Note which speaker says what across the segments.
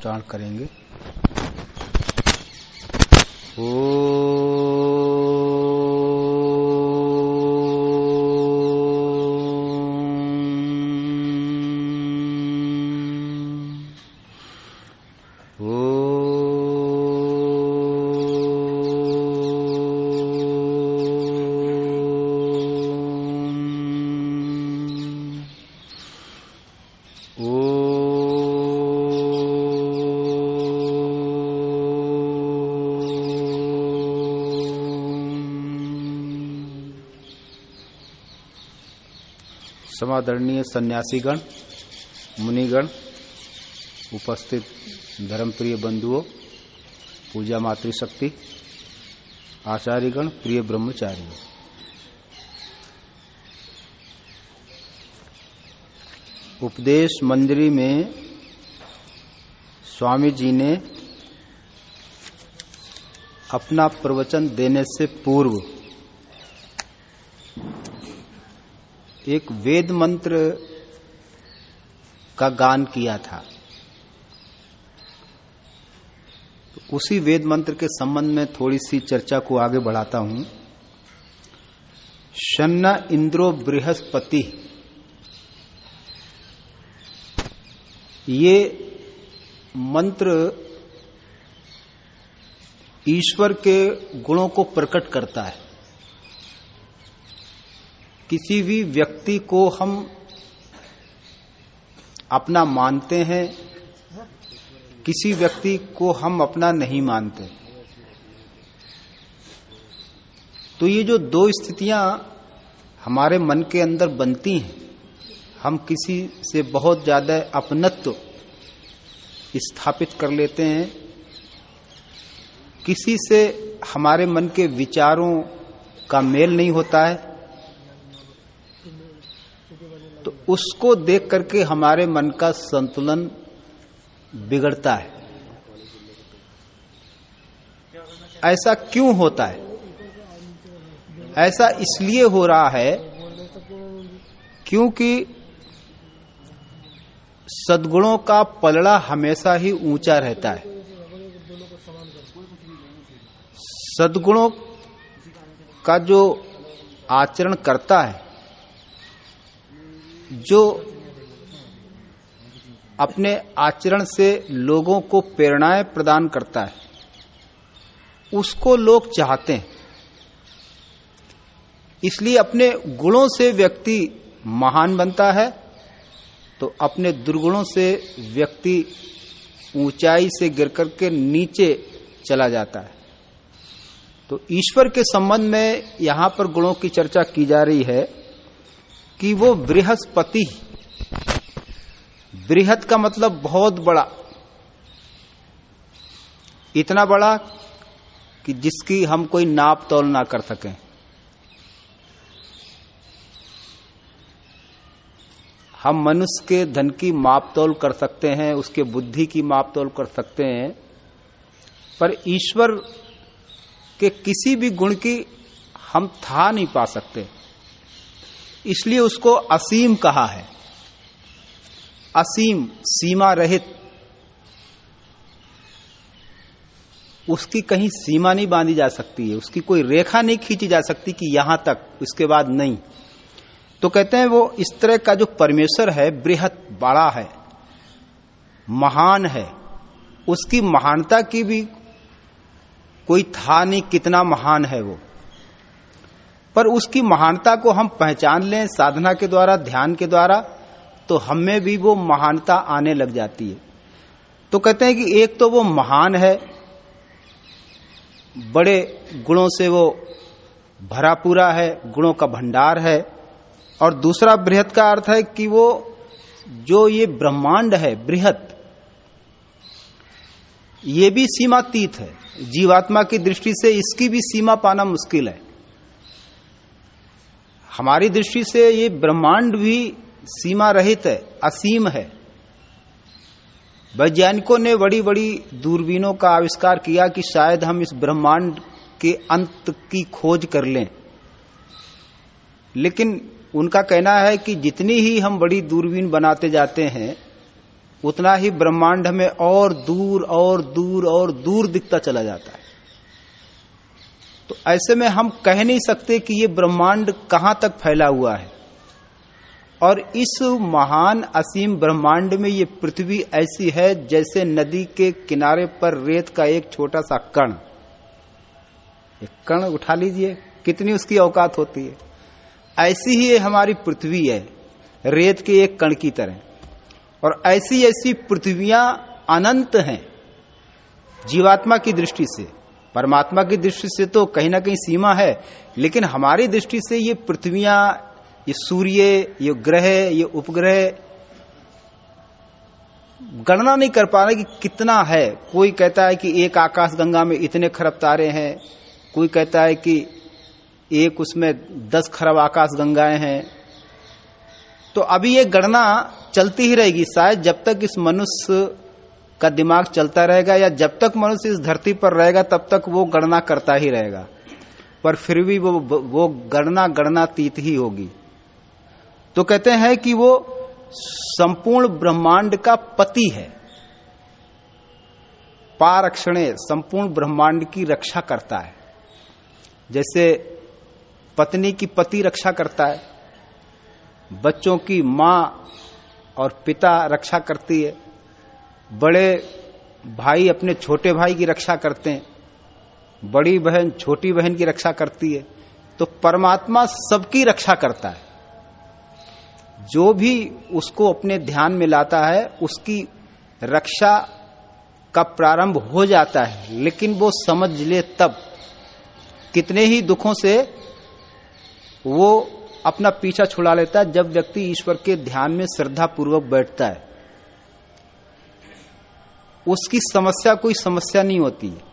Speaker 1: उच्चारण करेंगे। ओ समादरणीय सन्यासीगण, मुनिगण, उपस्थित धर्मप्रिय बंधुओं, पूजा मातृशक्ति, आचार्यगण, प्रिय ब्रह्मचारी उपदेश मंदिरी में स्वामी जी ने अपना प्रवचन देने से पूर्व एक वेद मंत्र का गान किया था। तो उसी वेद मंत्र के संबंध में थोड़ी सी चर्चा को आगे बढ़ाता हूँ। शन्न इंद्रो बृहस्पति। ये मंत्र ईश्वर के गुणों को प्रकट करता है। किसी भी व्यक्ति को हम अपना मानते हैं, किसी व्यक्ति को हम अपना नहीं मानते। तो ये जो दो स्थितियाँ हमारे मन के अंदर बनती हैं, हम किसी से बहुत ज़्यादा अपनत्व स्थापित कर लेते हैं। किसी से हमारे मन के विचारों का मेल नहीं होता है तो उसको देख करके हमारे मन का संतुलन बिगड़ता है। ऐसा क्यों होता है? ऐसा इसलिए हो रहा है क्योंकि सदगुणों का पलड़ा हमेशा ही ऊँचा रहता है। सदगुणों का जो आचरण करता है जो अपने आचरण से लोगों को प्रेरणाएँ प्रदान करता है, उसको लोग चाहते हैं। इसलिए अपने गुणों से व्यक्ति महान बनता है तो अपने दुर्गुणों से व्यक्ति ऊंचाई से गिर करके नीचे चला जाता है। तो ईश्वर के संबंध में यहाँ पर गुणों की चर्चा की जा रही है। कि वो बृहस्पति। बृहत का मतलब बहुत बड़ा। इतना बड़ा कि जिसकी हम कोई नाप तोल ना कर सकें। हम मनुष्य के धन की माप तोल कर सकते हैं, उसके बुद्धि की माप तोल कर सकते हैं, पर ईश्वर के किसी भी गुण की हम था नहीं पा सकते। इसलिए उसको असीम कहा है। असीम, सीमा रहित। उसकी कहीं सीमा नहीं बांधी जा सकती है। उसकी कोई रेखा नहीं खींची जा सकती कि यहाँ तक, उसके बाद नहीं। तो कहते हैं वो, इस तरह का जो परमेश्वर है, बृहत, बड़ा है, महान है, उसकी महानता की भी कोई था नहीं, कितना महान है वो। पर उसकी महानता को हम पहचान लें, साधना के द्वारा, ध्यान के द्वारा तो हमें भी वो महानता आने लग जाती है। तो कहते हैं कि एक तो वो महान है, बड़े गुणों से वो भरा पूरा है, गुणों का भंडार है, और दूसरा बृहत का अर्थ है कि वो जो ये ब्रह्मांड है, बृहत, ये भी सीमातीत है। जीवात्मा की दृष्टि से इसकी भी सीमा पाना मुश्किल है। हमारी दृष्टि से ये ब्रह्मांड भी सीमा रहित है, असीम है। वैज्ञानिकों ने बड़ी बड़ी दूरबीनों का आविष्कार किया कि शायद हम इस ब्रह्मांड के अंत की खोज कर लें। लेकिन उनका कहना है कि जितनी ही हम बड़ी दूरबीन बनाते जाते हैं, उतना ही ब्रह्मांड हमें और दूर और दूर और दूर दिखता चला जाता है। तो ऐसे में हम कह नहीं सकते कि ये ब्रह्मांड कहाँ तक फैला हुआ है। और इस महान असीम ब्रह्मांड में ये पृथ्वी ऐसी है जैसे नदी के किनारे पर रेत का एक छोटा सा कण। एक कण उठा लीजिए, कितनी उसकी औकात होती है। ऐसी ही हमारी पृथ्वी है, रेत के एक कण की तरह। और ऐसी ऐसी पृथ्वियाँ अनंत हैं जीवात्मा की दृष्टि से। परमात्मा की दृष्टि से तो कहीं ना कहीं सीमा है, लेकिन हमारी दृष्टि से ये पृथ्वियाँ, ये सूर्य, ये ग्रह, ये उपग्रह, गणना नहीं कर पा रहे कि कितना है। कोई कहता है कि एक आकाश गंगा में इतने खरब तारे हैं, कोई कहता है कि एक उसमें दस खरब आकाश गंगाएँ हैं। तो अभी ये गणना चलती ही रहेगी, शायद जब तक इस मनुष्य का दिमाग चलता रहेगा या जब तक मनुष्य इस धरती पर रहेगा, तब तक वो गणना करता ही रहेगा। पर फिर भी वो वो गणना तीत ही होगी। तो कहते हैं कि वो संपूर्ण ब्रह्मांड का पति है। पारक्षणे संपूर्ण ब्रह्मांड की रक्षा करता है। जैसे पत्नी की पति रक्षा करता है, बच्चों की माँ और पिता रक्षा करती है। बड़े भाई अपने छोटे भाई की रक्षा करते हैं, बड़ी बहन, छोटी बहन की रक्षा करती है तो परमात्मा सबकी रक्षा करता है। जो भी उसको अपने ध्यान में लाता है, उसकी रक्षा का प्रारंभ हो जाता है, लेकिन वो समझ ले तब। कितने ही दुखों से वो अपना पीछा छुड़ा लेता है, जब व्यक्ति ईश्वर के ध्यान में श्रद्धा पूर्वक बैठता है। उसकी समस्या कोई समस्या नहीं होती। है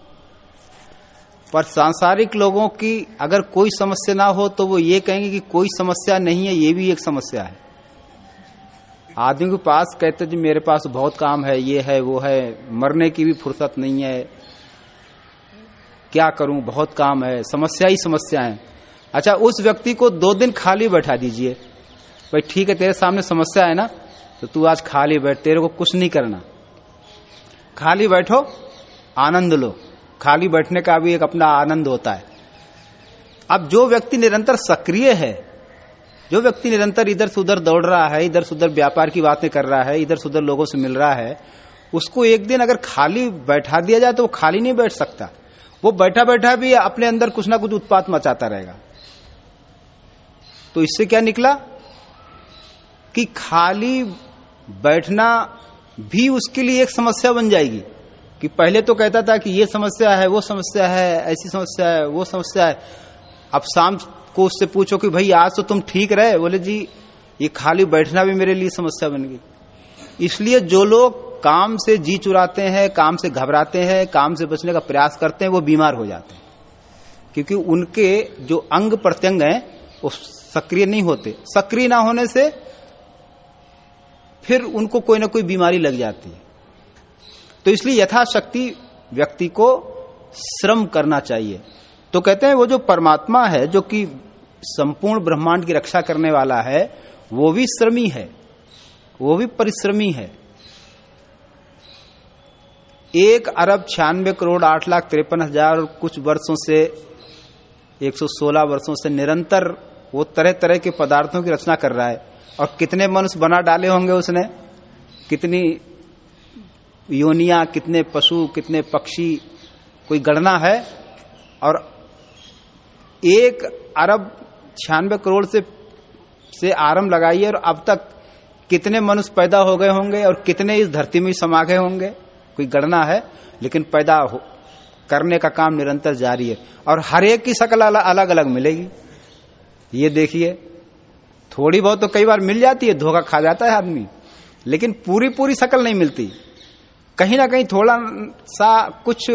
Speaker 1: पर सांसारिक लोगों की अगर कोई समस्या ना हो तो वो ये कहेंगे कि कोई समस्या नहीं है, ये भी एक समस्या है। आदमी के पास कहते जी मेरे पास बहुत काम है, ये है, वो है, मरने की भी फुर्सत नहीं है। क्या करूँ? बहुत काम है, समस्या ही समस्या है। अच्छा उस व्यक्ति को दो दिन खाली बैठा दीजिए। भाई, ठीक है, तेरे सामने समस्या है ना तो तू आज खाली बैठ, तेरे को कुछ नहीं करना। खाली बैठो, आनंद लो। खाली बैठने का भी एक अपना आनंद होता है। अब जो व्यक्ति निरंतर सक्रिय है, जो व्यक्ति निरंतर इधर से उधर दौड़ रहा है इधर से उधर व्यापार की बातें कर रहा है इधर से उधर लोगों से मिल रहा है, उसको एक दिन अगर खाली बैठा दिया जाए तो वो खाली नहीं बैठ सकता। वो बैठा बैठा भी अपने अंदर कुछ ना कुछ उत्पात मचाता रहेगा। तो इससे क्या निकला? कि खाली बैठना भी उसके लिए एक समस्या बन जाएगी। कि पहले तो कहता था कि ये समस्या है, वो समस्या है, ऐसी समस्या है, वो समस्या है। अब शाम को उससे पूछो कि भाई, आज तो तुम ठीक रहे? बोले, जी, ये खाली बैठना भी मेरे लिए समस्या बन गई। इसलिए जो लोग काम से जी चुराते हैं, काम से घबराते हैं, काम से बचने का प्रयास करते हैं, वो बीमार हो जाते हैं। क्योंकि उनके जो अंग प्रत्यंग हैं, वो सक्रिय नहीं होते। सक्रिय ना होने से फिर उनको कोई ना कोई बीमारी लग जाती है। तो इसलिए यथाशक्ति व्यक्ति को श्रम करना चाहिए। तो कहते हैं वो जो परमात्मा है, जो कि संपूर्ण ब्रह्मांड की रक्षा करने वाला है, वो भी श्रमी है। वो भी परिश्रमी है। एक अरब छियानवे करोड़ आठ लाख तिरपन हज़ार कुछ वर्षों से 116 वर्षों से निरंतर वो तरह तरह के पदार्थों की रचना कर रहा है। और कितने मनुष्य बना डाले होंगे उसने? कितनी योनिया, कितने पशु, कितने पक्षी, कोई गणना है? और एक अरब छियानवे करोड़ से से आरंभ लगाइए और अब तक कितने मनुष्य पैदा हो गए होंगे और कितने इस धरती में समा गए होंगे? कोई गणना है, लेकिन पैदा हो, करने का काम निरंतर जारी है। और हर एक की शक्ल अलग अलग मिलेगी। ये देखिए थोड़ी बहुत तो कई बार मिल जाती है धोखा खा जाता है आदमी। लेकिन पूरी पूरी शकल नहीं मिलती। कहीं ना कहीं थोड़ा सा कुछ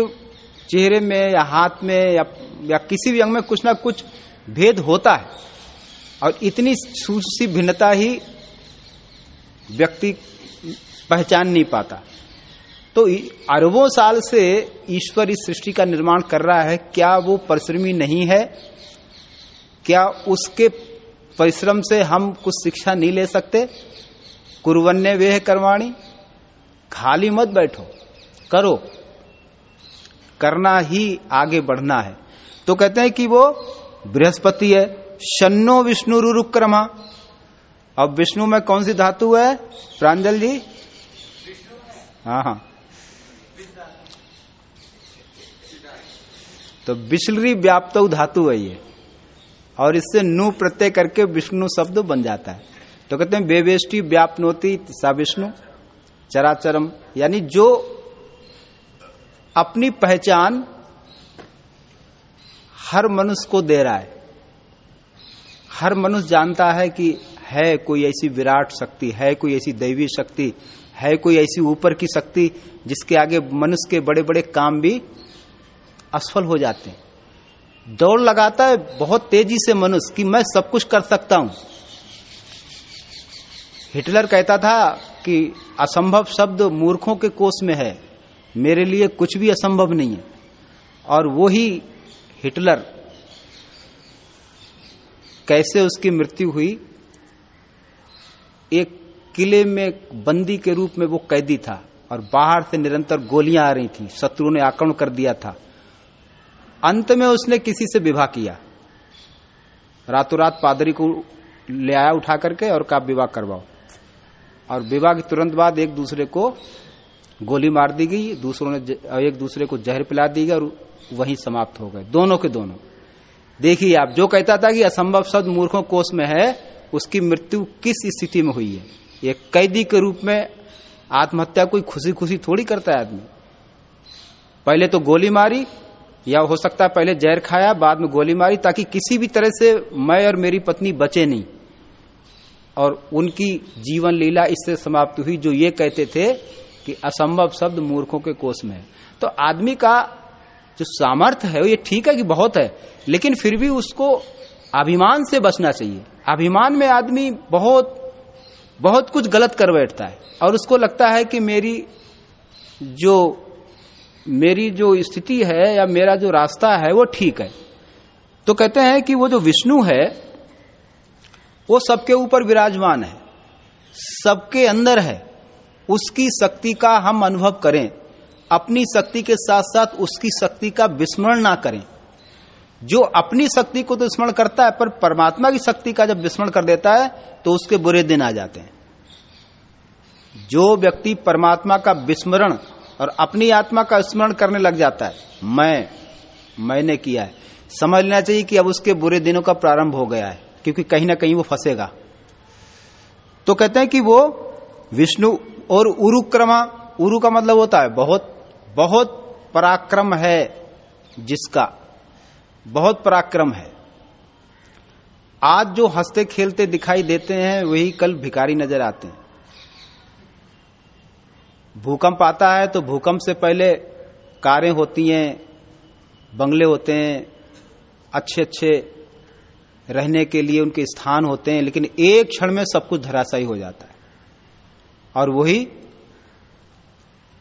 Speaker 1: चेहरे में या हाथ में या, या किसी भी अंग में कुछ ना कुछ भेद होता है। और इतनी सूची भिन्नता ही व्यक्ति पहचान नहीं पाता। तो अरबों साल से ईश्वर इस सृष्टि का निर्माण कर रहा है। क्या वो परिश्रमी नहीं है? क्या उसके परिश्रम से हम कुछ शिक्षा नहीं ले सकते। कुरवन्य वे कर्वाणी खाली मत बैठो। करो। करना ही आगे बढ़ना है। तो कहते हैं कि वो बृहस्पति है। शनो विष्णु रुक्रमा अब विष्णु में कौन सी धातु है? प्रांजल जी? हाँ हाँ। तो बिस्लरी व्याप्त धातु है ये। और इससे नु प्रत्यय करके विष्णु शब्द बन जाता है। तो कहते हैं बेवेष्टि व्यापनोती सा विष्णु, चराचरम, यानी जो अपनी पहचान हर मनुष्य को दे रहा है। हर मनुष्य जानता है कि है कोई ऐसी विराट शक्ति, है कोई ऐसी दैवी शक्ति, है कोई ऐसी ऊपर की शक्ति जिसके आगे मनुष्य के बड़े बड़े काम भी असफल हो जाते हैं। दौड़ लगाता है, बहुत तेज़ी से मनुष्य कि मैं सब कुछ कर सकता हूँ। हिटलर कहता था कि असंभव शब्द मूर्खों के कोष में है, मेरे लिए कुछ भी असंभव नहीं है। और वो ही हिटलर, कैसे उसकी मृत्यु हुई? एक किले में बंदी के रूप में वो कैदी था और बाहर से निरंतर गोलियाँ आ रही थी, शत्रु ने आक्रमण कर दिया था। अंत में उसने किसी से विवाह किया। रातों रात पादरी को ले आया उठा करके और कहा विवाह करवाओ। और विवाह के तुरंत बाद एक दूसरे को गोली मार दी गई, दूसरों ने एक दूसरे को जहर पिला दी गई और वहीं समाप्त हो गए। दोनों के दोनों। देखिए आप, जो कहता था कि असंभव शब्द मूर्खों कोष में है, उसकी मृत्यु किस स्थिति में हुई है? एक कैदी के रूप में आत्महत्या कोई खुशी खुशी थोड़ी करता है आदमी। पहले तो गोली मारी या हो सकता है पहले जहर खाया, बाद में गोली मारी, ताकि किसी भी तरह से मैं और मेरी पत्नी बचे नहीं। और उनकी जीवन लीला इससे समाप्त हुई, जो ये कहते थे कि असंभव शब्द मूर्खों के कोष में है। तो आदमी का जो सामर्थ्य है, वो ये ठीक है कि बहुत है, लेकिन फिर भी उसको अभिमान से बचना चाहिए। अभिमान में आदमी बहुत बहुत कुछ गलत कर बैठता है, और उसको लगता है कि मेरी जो मेरी जो स्थिति है या मेरा जो रास्ता है, वो ठीक है। तो कहते हैं कि वो जो विष्णु है, वो सबके ऊपर विराजमान है, सबके अंदर है। उसकी शक्ति का हम अनुभव करें, अपनी शक्ति के साथ साथ उसकी शक्ति का विस्मरण ना करें। जो अपनी शक्ति को तो स्मरण करता है, पर परमात्मा की शक्ति का जब विस्मरण कर देता है तो उसके बुरे दिन आ जाते हैं। जो व्यक्ति परमात्मा का विस्मरण और अपनी आत्मा का स्मरण करने लग जाता है। मैं, मैंने किया है। समझ लेना चाहिए कि अब उसके बुरे दिनों का प्रारंभ हो गया है, क्योंकि कहीं ना कहीं वो फंसेगा। तो कहते हैं कि वो विष्णु और उरुक्रमा, उरु का मतलब होता है बहुत बहुत पराक्रम है जिसका, बहुत पराक्रम है। आज जो हँसते खेलते दिखाई देते हैं, वही कल भिकारी नज़र आते हैं। भूकंप आता है तो भूकंप से पहले कारें होती हैं, बंगले होते हैं अच्छे अच्छे रहने के लिए उनके स्थान होते हैं, लेकिन एक क्षण में सब कुछ धराशायी हो जाता है। और वही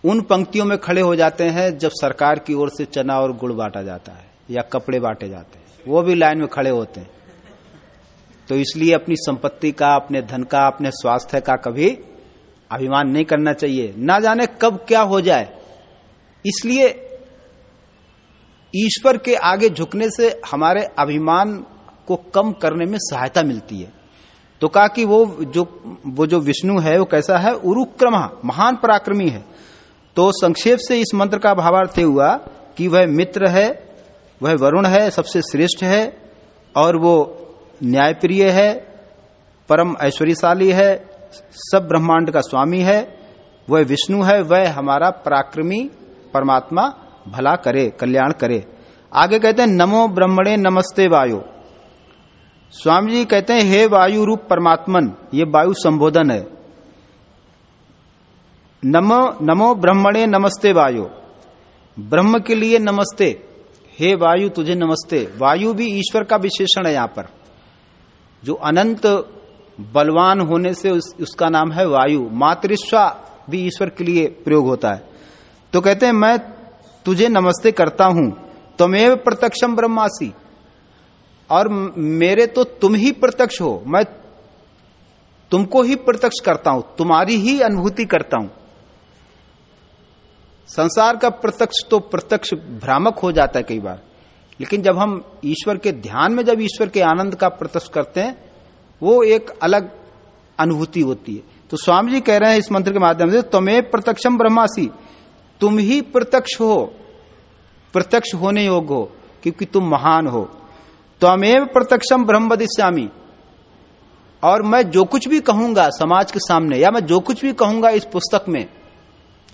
Speaker 1: उन पंक्तियों में खड़े हो जाते हैं जब सरकार की ओर से चना और गुड़ बांटा जाता है, या कपड़े बांटे जाते हैं। वो भी लाइन में खड़े होते हैं। तो इसलिए अपनी संपत्ति का, अपने धन का, अपने स्वास्थ्य का कभी अभिमान नहीं करना चाहिए। ना जाने कब क्या हो जाए। इसलिए ईश्वर के आगे झुकने से हमारे अभिमान को कम करने में सहायता मिलती है। तो कहा कि वो जो वो जो विष्णु है, वो कैसा है? उरुक्रमा, महान पराक्रमी है। तो संक्षेप से इस मंत्र का भावार्थ हुआ कि वह मित्र है, वह वरुण है, सबसे श्रेष्ठ है, और वो न्यायप्रिय है, परम ऐश्वर्यशाली है सब ब्रह्मांड का स्वामी है, वह विष्णु है, वह हमारा पराक्रमी परमात्मा भला करे, कल्याण करे। आगे कहते हैं, नमो ब्रह्मणे नमस्ते वायु। स्वामी जी कहते हैं, हे वायु रूप परमात्मन, ये वायु संबोधन है। नमो नमो ब्रह्मणे नमस्ते वायु। ब्रह्म के लिए नमस्ते। हे वायु, तुझे नमस्ते। वायु भी ईश्वर का विशेषण है यहाँ पर। जो अनंत बलवान होने से उस, उसका नाम है वायु। मातृस्वा भी ईश्वर के लिए प्रयोग होता है। तो कहते हैं मैं तुझे नमस्ते करता हूँ तमेव प्रत्यक्षम ब्रह्मासी। और मेरे तो तुम ही प्रत्यक्ष हो मैं तुमको ही प्रत्यक्ष करता हूँ तुम्हारी ही अनुभूति करता हूँ। संसार का प्रत्यक्ष तो प्रत्यक्ष भ्रामक हो जाता है कई बार। लेकिन जब हम ईश्वर के ध्यान में जब ईश्वर के आनंद का प्रत्यक्ष करते हैं वो एक अलग अनुभूति होती है। तो स्वामी जी कह रहे हैं इस मंत्र के माध्यम से तुम्हें प्रत्यक्षम ब्रह्मासी। तुम ही प्रत्यक्ष हो। प्रत्यक्ष होने योग्य हो, क्योंकि तुम महान हो। त्वमेव प्रत्यक्षम ब्रह्म बदिश्यामी और मैं जो कुछ भी कहूँगा समाज के सामने, या मैं जो कुछ भी कहूँगा इस पुस्तक में,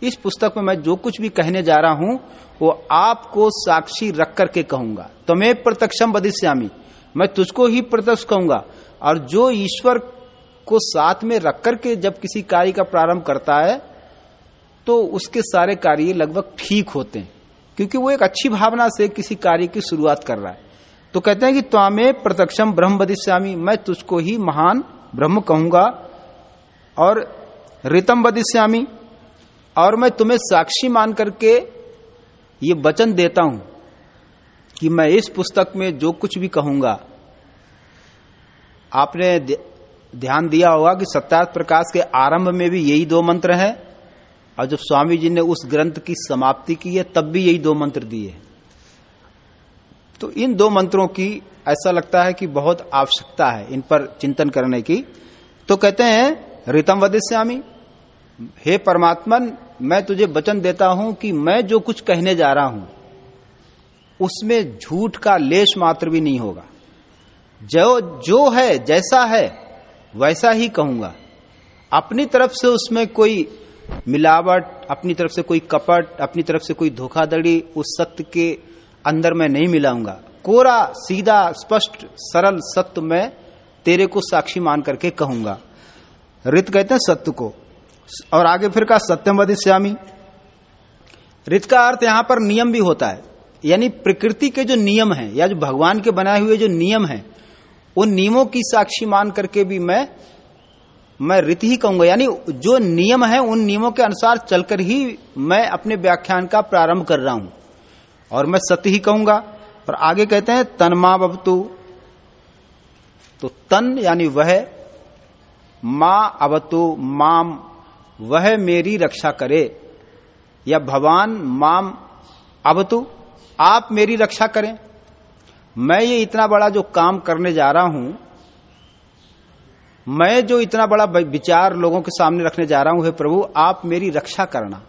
Speaker 1: इस पुस्तक में मैं जो कुछ भी कहने जा रहा हूँ, वो आपको साक्षी रख करके कहूँगा। तुम्हें प्रत्यक्षम बदिश्यामी मैं तुझको ही प्रत्यक्ष कहूँगा। और जो ईश्वर को साथ में रख करके जब किसी कार्य का प्रारंभ करता है तो उसके सारे कार्य लगभग ठीक होते हैं। क्योंकि वो एक अच्छी भावना से किसी कार्य की शुरुआत कर रहा है। तो कहते हैं कि त्वामे प्रत्यक्षम ब्रह्म बदिश्यामी मैं तुझको ही महान ब्रह्म कहूँगा। और रितम बदिश्यामी और मैं तुम्हें साक्षी मान करके ये वचन देता हूँ। कि मैं इस पुस्तक में जो कुछ भी कहूँगा, आपने ध्यान दिया होगा कि सत्यार्थ प्रकाश के आरंभ में भी यही दो मंत्र हैं, और जब स्वामी जी ने उस ग्रंथ की समाप्ति की है, तब भी यही दो मंत्र दिए तो इन दो मंत्रों की ऐसा लगता है कि बहुत आवश्यकता है इन पर चिंतन करने की। तो कहते हैं, रितम वदिश्यामी हे परमात्मन, मैं तुझे वचन देता हूँ कि मैं जो कुछ कहने जा रहा हूँ उसमें झूठ का लेश मात्र भी नहीं होगा। जो जो है, जैसा है, वैसा ही कहूँगा। अपनी तरफ़ से उसमें कोई मिलावट, अपनी तरफ़ से कोई कपट, अपनी तरफ़ से कोई धोखाधड़ी उस सत्य के अंदर मैं नहीं मिलाऊँगा। कोरा, सीधा, स्पष्ट, सरल सत्य मैं तेरे को साक्षी मान करके कहूँगा। रित कहते हैं सत्य को। और आगे फिर कहा सत्यम वधिश्यामी रित का अर्थ यहाँ पर नियम भी होता है। यानी प्रकृति के जो नियम हैं, या जो भगवान के बनाए हुए जो नियम हैं, उन नियमों की साक्षी मान करके भी मैं मैं रित ही कहूँगा। यानी जो नियम है, उन नियमों के अनुसार चलकर ही मैं अपने व्याख्यान का प्रारंभ कर रहा हूँ। और मैं सत्य ही कहूँगा, और आगे कहते हैं तनमा बबतु तो तन यानी वह, माँ अवतु, माम, वह मेरी रक्षा करे। या भगवान, माम, अवतु। आप मेरी रक्षा करें। मैं ये इतना बड़ा जो काम करने जा रहा हूँ, मैं जो इतना बड़ा विचार लोगों के सामने रखने जा रहा हूँ, हे प्रभु, आप मेरी रक्षा करना।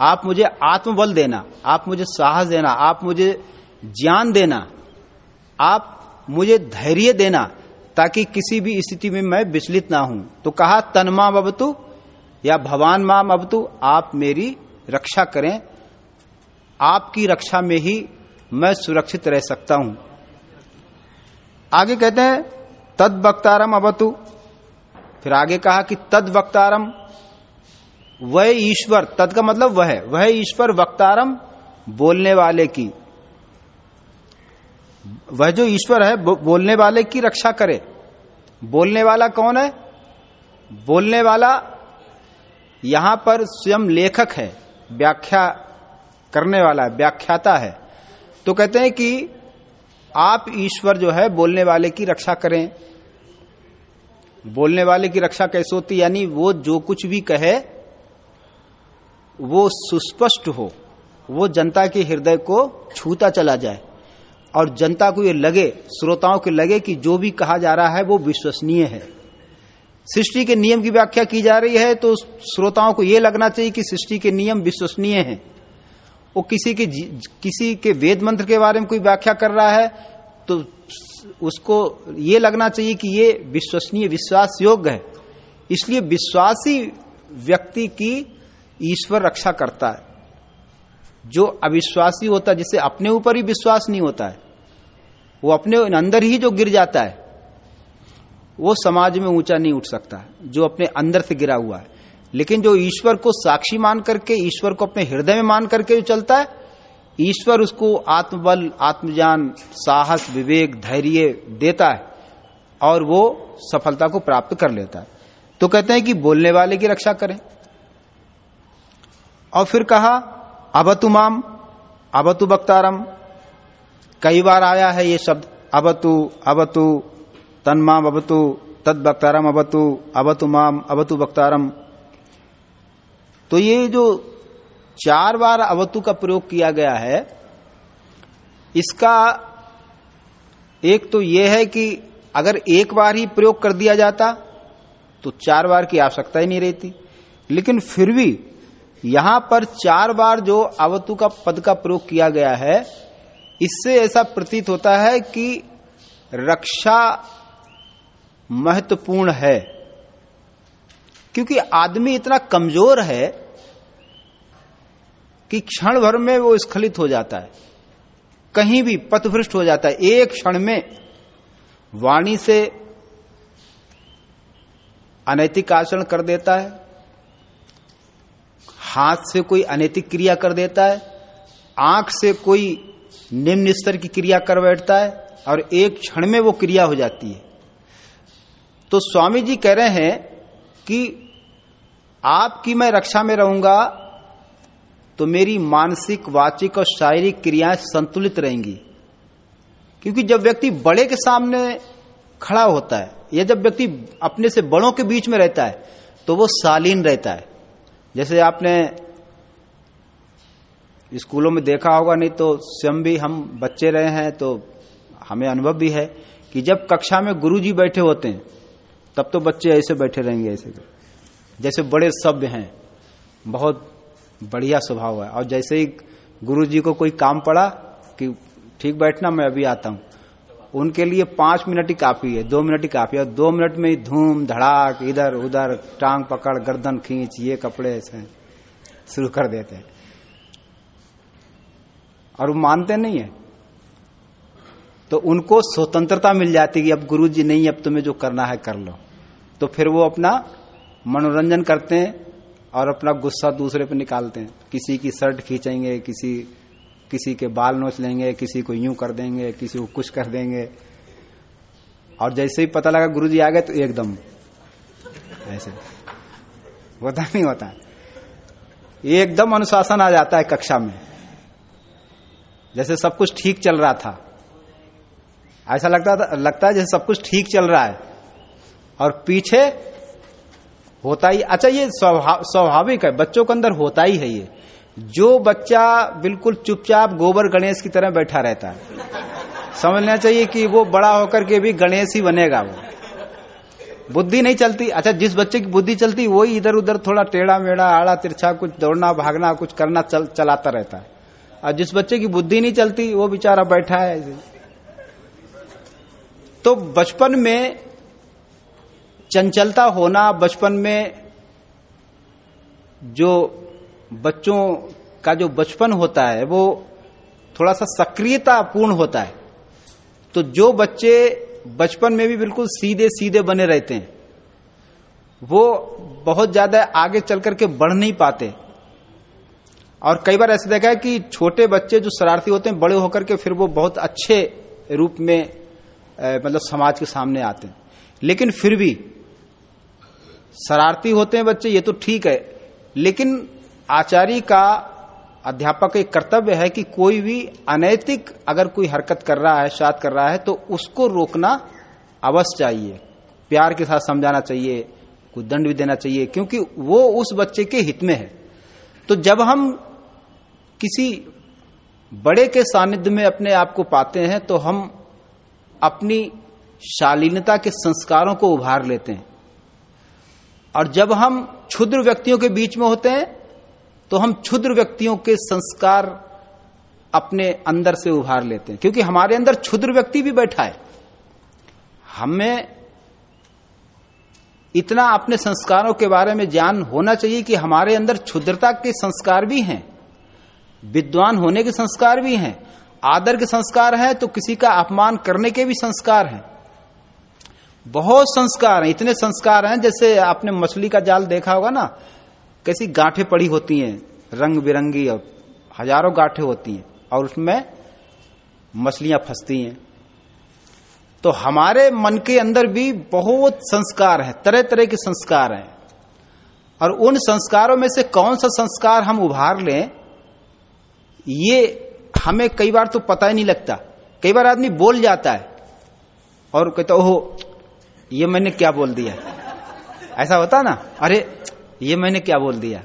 Speaker 1: आप मुझे आत्मबल देना, आप मुझे साहस देना, आप मुझे ज्ञान देना, आप मुझे धैर्य देना, ताकि किसी भी स्थिति में मैं विचलित ना हूँ। तो कहा, तनमा बबतु या भवान माम अबतु, आप मेरी रक्षा करें आपकी रक्षा में ही मैं सुरक्षित रह सकता हूँ। आगे कहते हैं तद वक्तारम अबतु फिर आगे कहा कि तद वक्तारम वह ईश्वर, तद का मतलब वह वह ईश्वर वक्तारम बोलने वाले की। वह जो ईश्वर है बोलने वाले की रक्षा करे। बोलने वाला कौन है? बोलने वाला यहाँ पर स्वयं लेखक है, व्याख्या करने वाला है, व्याख्याता है। तो कहते हैं कि आप ईश्वर जो है, बोलने वाले की रक्षा करें। बोलने वाले की रक्षा कैसे होती यानी वो जो कुछ भी कहे, वो सुस्पष्ट हो। वो जनता के हृदय को छूता चला जाए। और जनता को ये लगे, श्रोताओं को लगे कि जो भी कहा जा रहा है, वो विश्वसनीय है। सृष्टि के नियम की व्याख्या की जा रही है तो श्रोताओं को यह लगना चाहिए कि सृष्टि के नियम विश्वसनीय हैं। वो किसी के किसी के वेद मंत्र के बारे में कोई व्याख्या कर रहा है तो उसको ये लगना चाहिए कि ये विश्वसनीय विश्वास योग्य है। इसलिए विश्वासी व्यक्ति की ईश्वर रक्षा करता है। जो अविश्वासी होता है, जिसे अपने ऊपर ही विश्वास नहीं होता है, वो अपने अंदर ही जो गिर जाता है, वो समाज में ऊँचा नहीं उठ सकता, जो अपने अंदर से गिरा हुआ है। लेकिन जो ईश्वर को साक्षी मान करके, ईश्वर को अपने हृदय में मान करके जो चलता है, ईश्वर उसको आत्मबल, आत्मज्ञान, साहस, विवेक, धैर्य देता है और वो सफलता को प्राप्त कर लेता है। तो कहते हैं कि बोलने वाले की रक्षा करें। और फिर कहा, अबतु माम, अबतु बक्तारम कई बार आया है ये शब्द अब अबतु अबतु, तन्माम, अबतु तद बक्तारम अबतु अबतु माम, अबतु बक्तारम तो ये जो चार बार अवतु का प्रयोग किया गया है, इसका एक तो यह है कि अगर एक बार ही प्रयोग कर दिया जाता तो चार बार की आवश्यकता ही नहीं रहती। लेकिन फिर भी यहाँ पर चार बार जो अवतु का पद का प्रयोग किया गया है, इससे ऐसा प्रतीत होता है कि रक्षा महत्वपूर्ण है। क्योंकि आदमी इतना कमज़ोर है कि क्षण भर में वो स्खलित हो जाता है। कहीं भी पथभ्रष्ट हो जाता है। एक क्षण में वाणी से अनैतिक आचरण कर देता है। हाथ से कोई अनैतिक क्रिया कर देता है। आँख से कोई निम्न स्तर की क्रिया कर बैठता है और एक क्षण में वो क्रिया हो जाती है। तो स्वामी जी कह रहे हैं कि आपकी मैं रक्षा में रहूँगा तो मेरी मानसिक, वाचिक और शारीरिक क्रियाएँ संतुलित रहेंगी। क्योंकि जब व्यक्ति बड़े के सामने खड़ा होता है, या जब व्यक्ति अपने से बड़ों के बीच में रहता है तो वो शालीन रहता है। जैसे आपने स्कूलों में देखा होगा, नहीं तो स्वयं भी हम बच्चे रहे हैं तो हमें अनुभव भी है कि जब कक्षा में गुरुजी बैठे होते हैं, तब तो बच्चे ऐसे बैठे रहेंगे, ऐसे। जैसे बड़े सभ्य हैं, बहुत बढ़िया स्वभाव है। और जैसे ही गुरु जी को कोई काम पड़ा कि ठीक बैठना, मैं अभी आता हूँ। उनके लिए पाँच मिनट ही काफ़ी है, दो मिनट ही काफ़ी है। दो मिनट में ही धूम, धड़ाक, इधर, उधर, टांग पकड़, गर्दन खींच, ये कपड़े ऐसे शुरू कर देते हैं। और वो मानते नहीं है। तो उनको स्वतंत्रता मिल जाती कि अब गुरु जी नहीं, अब तुम्हें जो करना है कर लो। तो फिर वो अपना मनोरंजन करते हैं और अपना गुस्सा दूसरे पर निकालते हैं। किसी की शर्ट खींचेंगे, किसी किसी के बाल नोच लेंगे, किसी को यूँ कर देंगे, किसी को कुछ कर देंगे। और जैसे ही पता लगा गुरु जी आ गए तो एकदम। ऐसे। होता नहीं होता। एकदम अनुशासन आ जाता है कक्षा में। जैसे सब कुछ ठीक चल रहा था। ऐसा लगता था, लगता है जैसे सब कुछ ठीक चल रहा है। और पीछे होता ही अच्छा ये स्वाभाविक है बच्चों के अंदर होता ही है ये। जो बच्चा बिल्कुल चुपचाप गोबर गणेश की तरह बैठा रहता है समझना चाहिए कि वो बड़ा होकर के भी गणेश ही बनेगा वो। बुद्धि नहीं चलती अच्छा जिस बच्चे की बुद्धि चलती वही इधर उधर थोड़ा टेढ़ा मेढ़ा आड़ा तिरछा कुछ दौड़ना भागना कुछ करना चल, चलाता रहता है। और जिस बच्चे की बुद्धि नहीं चलती वो बेचारा बैठा है। तो बचपन में चंचलता होना बचपन में जो बच्चों का जो बचपन होता है, वो थोड़ा सा सक्रियता पूर्ण होता है। तो जो बच्चे बचपन में भी बिल्कुल सीधे सीधे बने रहते हैं, वो बहुत ज़्यादा आगे चल करके बढ़ नहीं पाते। और कई बार ऐसे देखा है कि छोटे बच्चे जो शरारती होते हैं, बड़े होकर के फिर वो बहुत अच्छे रूप में मतलब समाज के सामने आते हैं। लेकिन फिर भी शरारती होते हैं बच्चे, ये तो ठीक है। लेकिन आचार्य का अध्यापक का कर्तव्य है कि कोई भी अनैतिक अगर कोई हरकत कर रहा है, शाद कर रहा है तो उसको रोकना अवश्य चाहिए। प्यार के साथ समझाना चाहिए, कोई दंड भी देना चाहिए, क्योंकि वो उस बच्चे के हित में है। तो जब हम किसी बड़े के सानिध्य में अपने आप को पाते हैं तो हम अपनी शालीनता के संस्कारों को उभार लेते हैं। और जब हम क्षुद्र व्यक्तियों के बीच में होते हैं तो हम क्षुद्र व्यक्तियों के संस्कार अपने अंदर से उभार लेते हैं। क्योंकि हमारे अंदर क्षुद्र व्यक्ति भी बैठा है। हमें इतना अपने संस्कारों के बारे में ज्ञान होना चाहिए कि हमारे अंदर क्षुद्रता के संस्कार भी हैं, विद्वान होने के संस्कार भी हैं, आदर के संस्कार हैं तो किसी का अपमान करने के भी संस्कार हैं। बहुत संस्कार हैं, इतने संस्कार हैं जैसे आपने मछली का जाल देखा होगा ना, कैसी गांठे पड़ी होती हैं, रंग बिरंगी और हज़ारों गांठे होती हैं, और उसमें मछलियाँ फंसती हैं। तो हमारे मन के अंदर भी बहुत संस्कार है तरह तरह के संस्कार हैं। और उन संस्कारों में से कौन सा संस्कार हम उभार लें, ये हमें कई बार तो पता ही नहीं लगता। कई बार आदमी बोल जाता है और कहता ओहो ये मैंने क्या बोल दिया? ऐसा होता ना? अरे, ये मैंने क्या बोल दिया?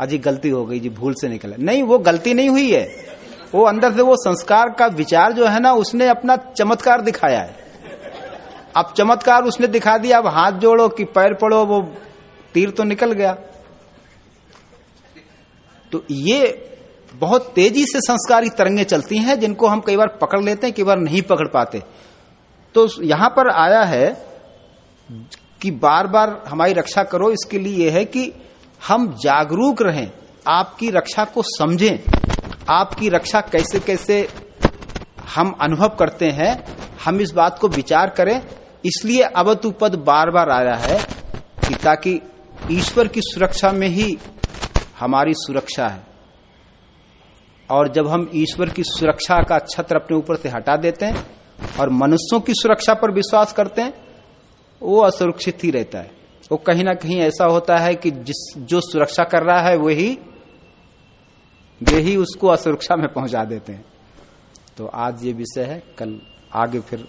Speaker 1: अजी गलती हो गई जी, भूल से निकला। नहीं, वो गलती नहीं हुई है। वो अंदर से वो संस्कार का विचार जो है ना, उसने अपना चमत्कार दिखाया है। अब चमत्कार उसने दिखा दिया, अब हाथ जोड़ो कि पैर पड़ो, वो तीर तो निकल गया। तो ये बहुत तेज़ी से संस्कारी तरंगे चलती हैं, जिनको हम कई बार पकड़ लेते हैं, कई बार नहीं पकड़ पाते। तो यहाँ पर आया है कि बार बार हमारी रक्षा करो, इसके लिए यह है कि हम जागरूक रहें, आपकी रक्षा को समझें, आपकी रक्षा कैसे कैसे हम अनुभव करते हैं, हम इस बात को विचार करें। इसलिए अवतु पद बार बार आया है कि ताकि ईश्वर की सुरक्षा में ही हमारी सुरक्षा है। और जब हम ईश्वर की सुरक्षा का छत्र अपने ऊपर से हटा देते हैं और मनुष्यों की सुरक्षा पर विश्वास करते हैं, वो असुरक्षित ही रहता है। वो कहीं ना कहीं ऐसा होता है कि जिस, जो सुरक्षा कर रहा है, वही वे ही उसको असुरक्षा में पहुँचा देते हैं। तो आज ये विषय है, कल आगे फिर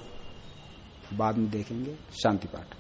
Speaker 1: बाद में देखेंगे। शांति पाठ।